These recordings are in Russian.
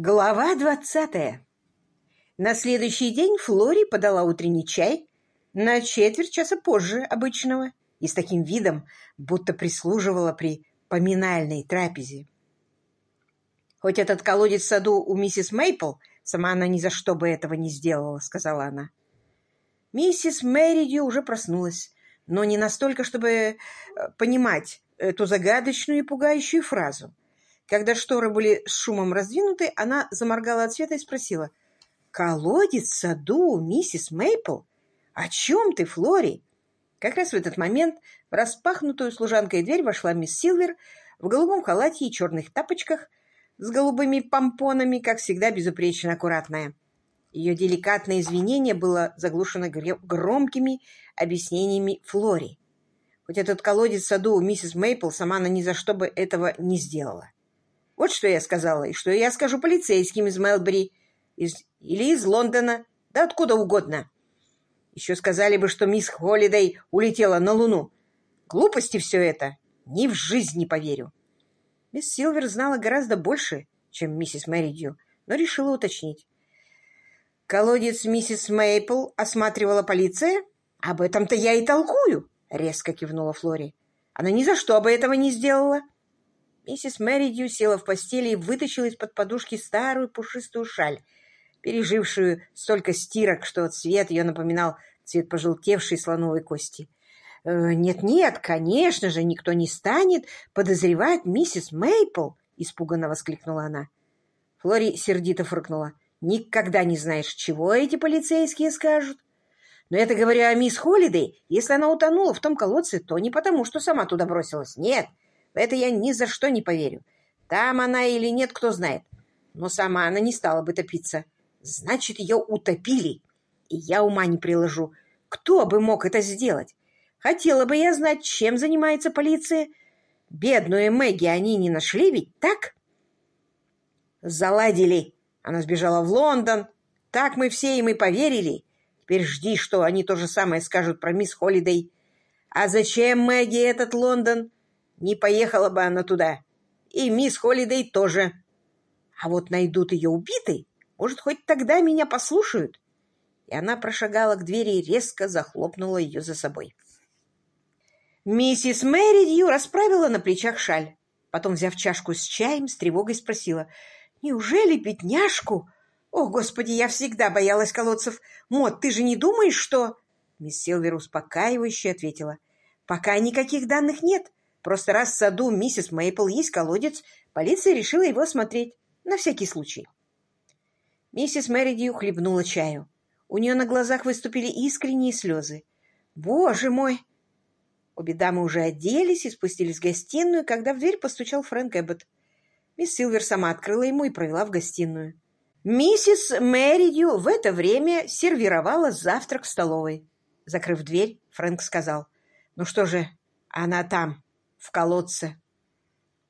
Глава двадцатая. На следующий день Флори подала утренний чай на четверть часа позже обычного и с таким видом, будто прислуживала при поминальной трапезе. «Хоть этот колодец в саду у миссис Мейпл, сама она ни за что бы этого не сделала», — сказала она. Миссис Мэридью уже проснулась, но не настолько, чтобы э, понимать эту загадочную и пугающую фразу — когда шторы были с шумом раздвинуты, она заморгала от света и спросила. «Колодец в саду, миссис Мейпл? О чем ты, Флори?» Как раз в этот момент в распахнутую служанкой дверь вошла мисс Силвер в голубом халате и черных тапочках с голубыми помпонами, как всегда безупречно аккуратная. Ее деликатное извинение было заглушено громкими объяснениями Флори. Хоть этот колодец в саду у миссис Мейпл, сама она ни за что бы этого не сделала. Вот что я сказала, и что я скажу полицейским из Мелбери из, или из Лондона, да откуда угодно. Еще сказали бы, что мисс Холидей улетела на Луну. Глупости все это. Ни в жизнь не поверю. Мисс Силвер знала гораздо больше, чем миссис Мэридью, но решила уточнить. «Колодец миссис Мейпл осматривала полиция? Об этом-то я и толкую!» — резко кивнула Флори. «Она ни за что бы этого не сделала!» Миссис Мэридью села в постели и вытащила из-под подушки старую пушистую шаль, пережившую столько стирок, что цвет ее напоминал цвет пожелтевшей слоновой кости. «Э, «Нет-нет, конечно же, никто не станет подозревать миссис Мейпл!» — испуганно воскликнула она. Флори сердито фыркнула. «Никогда не знаешь, чего эти полицейские скажут. Но это говорю о мисс Холидей. Если она утонула в том колодце, то не потому, что сама туда бросилась. Нет, это я ни за что не поверю. Там она или нет, кто знает. Но сама она не стала бы топиться. Значит, ее утопили. И я ума не приложу. Кто бы мог это сделать? Хотела бы я знать, чем занимается полиция. Бедную Мэгги они не нашли ведь, так? Заладили. Она сбежала в Лондон. Так мы все им и поверили. Теперь жди, что они то же самое скажут про мисс Холидей. А зачем Мэгги этот Лондон? Не поехала бы она туда. И мисс Холидей тоже. А вот найдут ее убитой, может, хоть тогда меня послушают. И она прошагала к двери и резко захлопнула ее за собой. Миссис Мэридью расправила на плечах шаль. Потом, взяв чашку с чаем, с тревогой спросила, «Неужели бедняжку? О, Господи, я всегда боялась колодцев. Мот, ты же не думаешь, что...» Мисс Силвер успокаивающе ответила, «Пока никаких данных нет. Просто раз в саду миссис Мейпл есть колодец, полиция решила его осмотреть. На всякий случай. Миссис Мэридью хлебнула чаю. У нее на глазах выступили искренние слезы. «Боже мой!» Обе дамы уже оделись и спустились в гостиную, когда в дверь постучал Фрэнк Эббот. Мисс Силвер сама открыла ему и провела в гостиную. Миссис Мэридью в это время сервировала завтрак в столовой. Закрыв дверь, Фрэнк сказал, «Ну что же, она там, в колодце.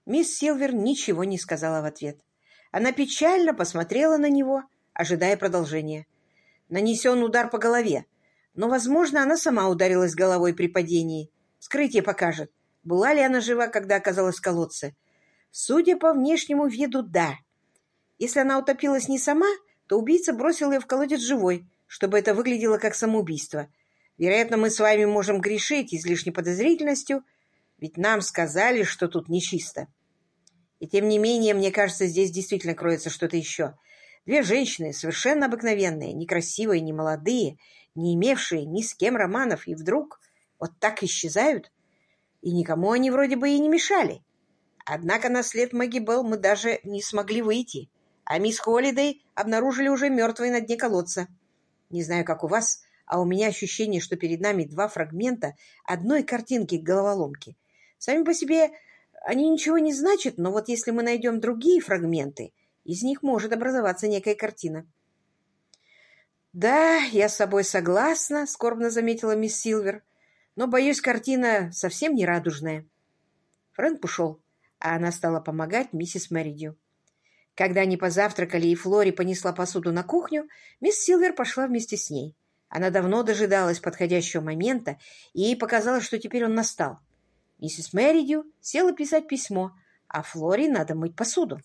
Мисс Силвер ничего не сказала в ответ. Она печально посмотрела на него, ожидая продолжения. Нанесен удар по голове, но, возможно, она сама ударилась головой при падении. Вскрытие покажет, была ли она жива, когда оказалась в колодце. Судя по внешнему виду, да. Если она утопилась не сама, то убийца бросил ее в колодец живой, чтобы это выглядело как самоубийство. Вероятно, мы с вами можем грешить излишней подозрительностью — ведь нам сказали, что тут нечисто. И тем не менее, мне кажется, здесь действительно кроется что-то еще. Две женщины, совершенно обыкновенные, некрасивые, не молодые, не имевшие ни с кем романов, и вдруг вот так исчезают. И никому они вроде бы и не мешали. Однако на след Мэгги Белл мы даже не смогли выйти, а мисс Холидей обнаружили уже мертвой на дне колодца. Не знаю, как у вас, а у меня ощущение, что перед нами два фрагмента одной картинки головоломки — Сами по себе они ничего не значат, но вот если мы найдем другие фрагменты, из них может образоваться некая картина. «Да, я с собой согласна», — скорбно заметила мисс Силвер, «но, боюсь, картина совсем не радужная». Фрэнк ушел, а она стала помогать миссис Мэридью. Когда они позавтракали и Флори понесла посуду на кухню, мисс Силвер пошла вместе с ней. Она давно дожидалась подходящего момента, и ей показалось, что теперь он настал. Миссис Мэридью села писать письмо, а Флори надо мыть посуду.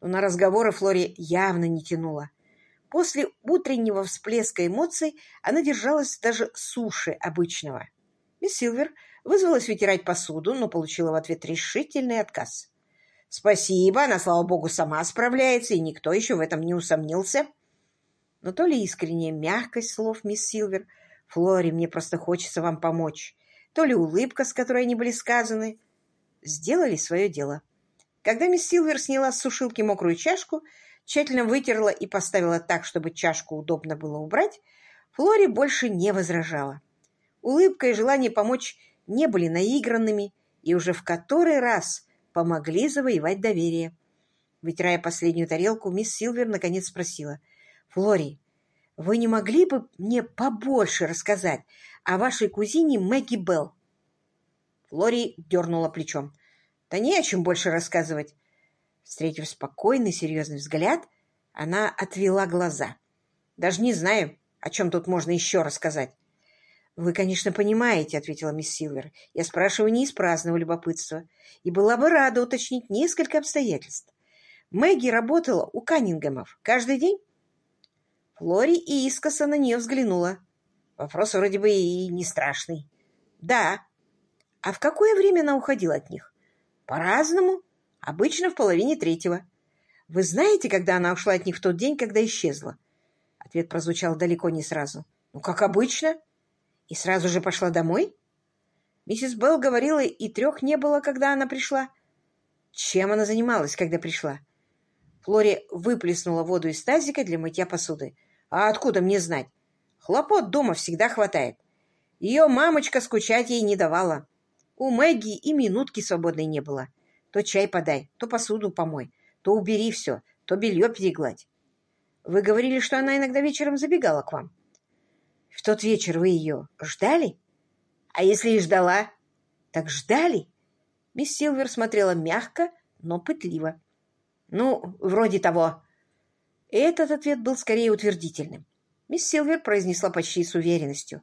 но на разговоры Флори явно не тянуло. После утреннего всплеска эмоций она держалась даже суше обычного. Мисс Силвер вызвалась вытирать посуду, но получила в ответ решительный отказ. «Спасибо, она, слава богу, сама справляется, и никто еще в этом не усомнился». Но то ли искренняя мягкость слов мисс Силвер «Флори, мне просто хочется вам помочь», то ли улыбка, с которой они были сказаны, сделали свое дело. Когда мисс Силвер сняла с сушилки мокрую чашку, тщательно вытерла и поставила так, чтобы чашку удобно было убрать, Флори больше не возражала. Улыбка и желание помочь не были наигранными и уже в который раз помогли завоевать доверие. Вытирая последнюю тарелку, мисс Силвер наконец спросила. «Флори, вы не могли бы мне побольше рассказать о вашей кузине Мэгги Белл?» Флори дернула плечом. «Да не о чем больше рассказывать. Встретив спокойный, серьезный взгляд, она отвела глаза. «Даже не знаю, о чем тут можно еще рассказать». «Вы, конечно, понимаете», — ответила мисс Силвер. «Я спрашиваю не из праздного любопытства, и была бы рада уточнить несколько обстоятельств. Мэгги работала у Каннингемов каждый день?» Флори и искоса на нее взглянула. Вопрос вроде бы и не страшный. «Да». «А в какое время она уходила от них?» «По-разному. Обычно в половине третьего. Вы знаете, когда она ушла от них в тот день, когда исчезла? Ответ прозвучал далеко не сразу. Ну, как обычно. И сразу же пошла домой? Миссис Белл говорила, и трех не было, когда она пришла. Чем она занималась, когда пришла? Флори выплеснула воду из тазика для мытья посуды. А откуда мне знать? Хлопот дома всегда хватает. Ее мамочка скучать ей не давала. У Мэгги и минутки свободной не было. То чай подай, то посуду помой, то убери все, то белье перегладь. Вы говорили, что она иногда вечером забегала к вам. В тот вечер вы ее ждали? А если и ждала, так ждали? Мисс Силвер смотрела мягко, но пытливо. Ну, вроде того. Этот ответ был скорее утвердительным. Мисс Силвер произнесла почти с уверенностью.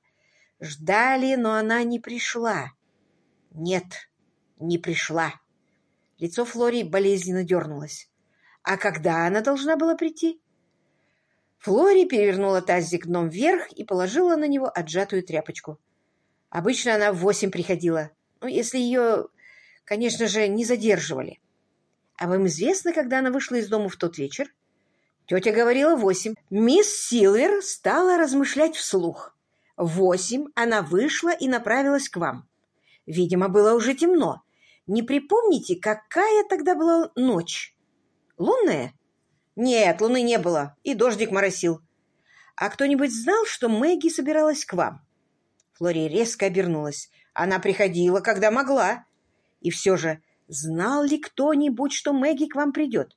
Ждали, но она не пришла. Нет, не пришла. Лицо Флори болезненно дернулось. А когда она должна была прийти? Флори перевернула тазик дном вверх и положила на него отжатую тряпочку. Обычно она в восемь приходила. Ну, если ее, конечно же, не задерживали. А вам известно, когда она вышла из дома в тот вечер? Тетя говорила восемь. Мисс Силвер стала размышлять вслух. Восемь она вышла и направилась к вам. Видимо, было уже темно, не припомните, какая тогда была ночь? Лунная? Нет, луны не было, и дождик моросил. А кто-нибудь знал, что Мэгги собиралась к вам? Флори резко обернулась. Она приходила, когда могла. И все же, знал ли кто-нибудь, что Мэгги к вам придет?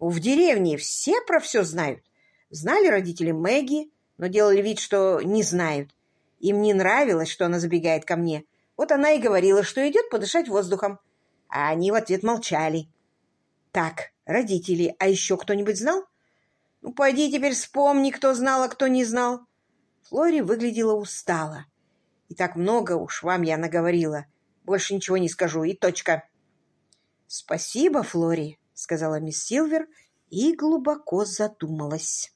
В деревне все про все знают. Знали родители Мэгги, но делали вид, что не знают. Им не нравилось, что она забегает ко мне. Вот она и говорила, что идет подышать воздухом. А они в ответ молчали. Так, родители, а еще кто-нибудь знал? Ну, пойди теперь вспомни, кто знал, а кто не знал. Флори выглядела устало. И так много уж вам я наговорила. Больше ничего не скажу, и точка. Спасибо, Флори, сказала мисс Силвер и глубоко задумалась.